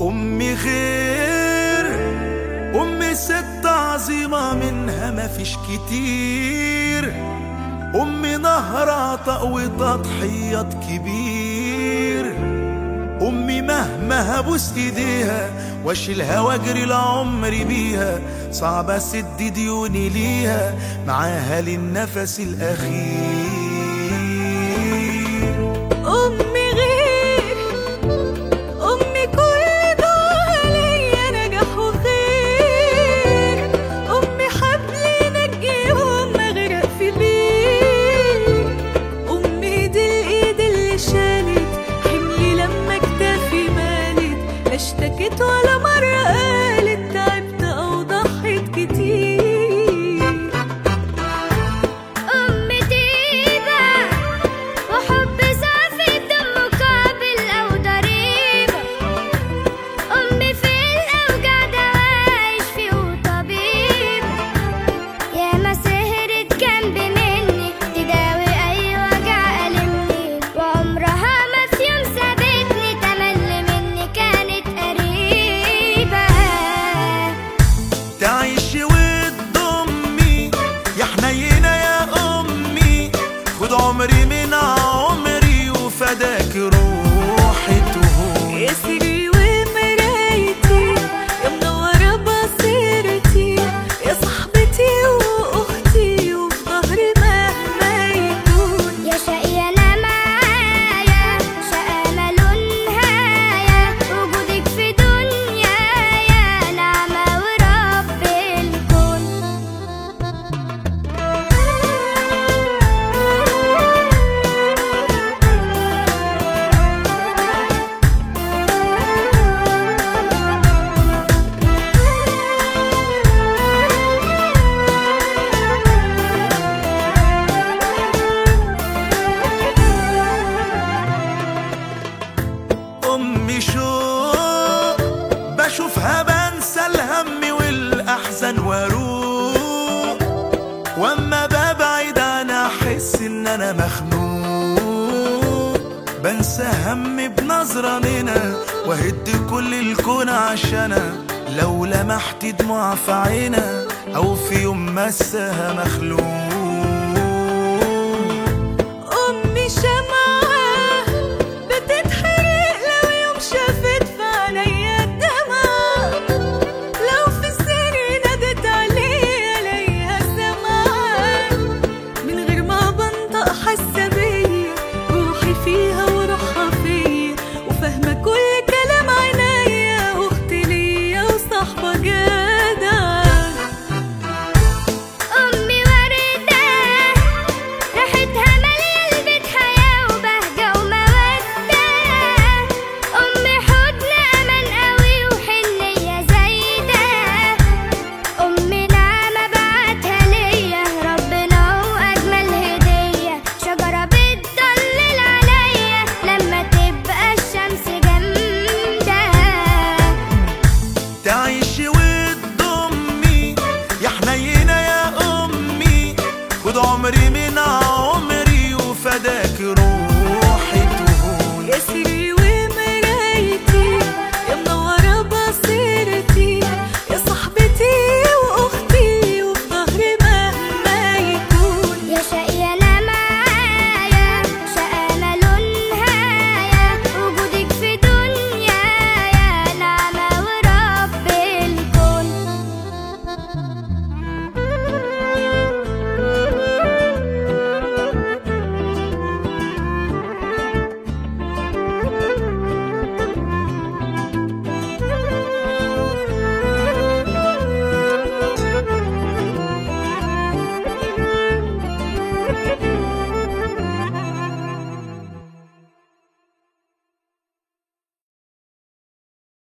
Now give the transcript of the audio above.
أمي غير أمي ست عظيمة منها مفيش كتير. أمي نهرة عطاء وتضحيات كبير. أمي مهما هبوس إيديها واشيلها وأجري العمر بيها. صعب أسد ديوني ليها معاها للنفس الأخير. واروق وأما ببعد أنا أحس إن أنا مخنوق. بنسى همي بنظرة منها وهد كل الكون عشانها لو لمحت دموع في عينها أو في يوم مسها مخلوق. que eu